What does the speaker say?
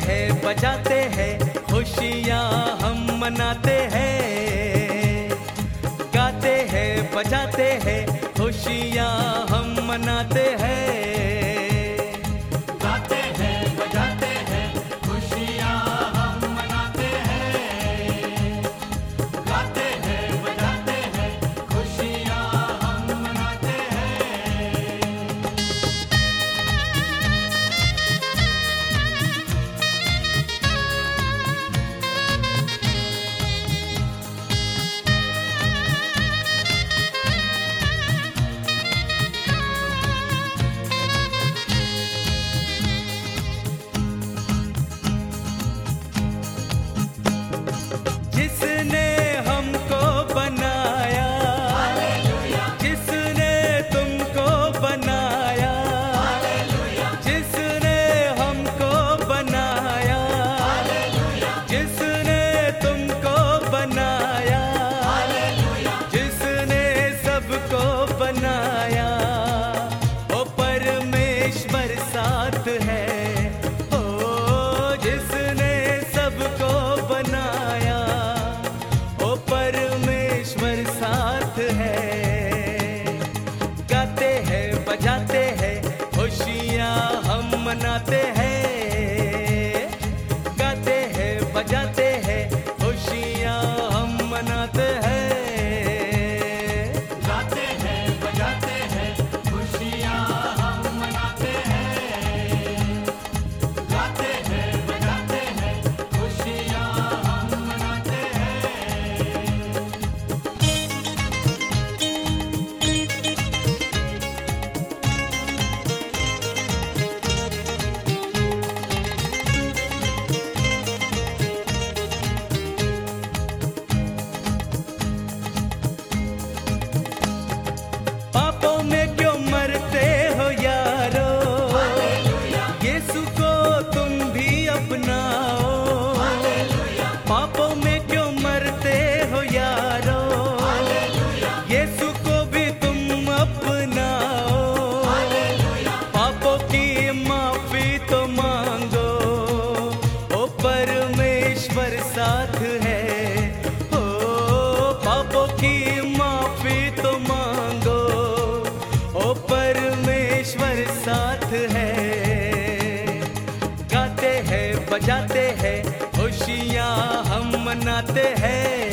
हैं, बजाते हैं, खुशियाँ हम मनाते हैं। गाते हैं, बजाते हैं, खुशियाँ हम मनाते हैं गाते हैं गाते हैं बजाते हैं खुशियाँ हम मनाते बजाते हैं खुशियाँ हम मनाते हैं।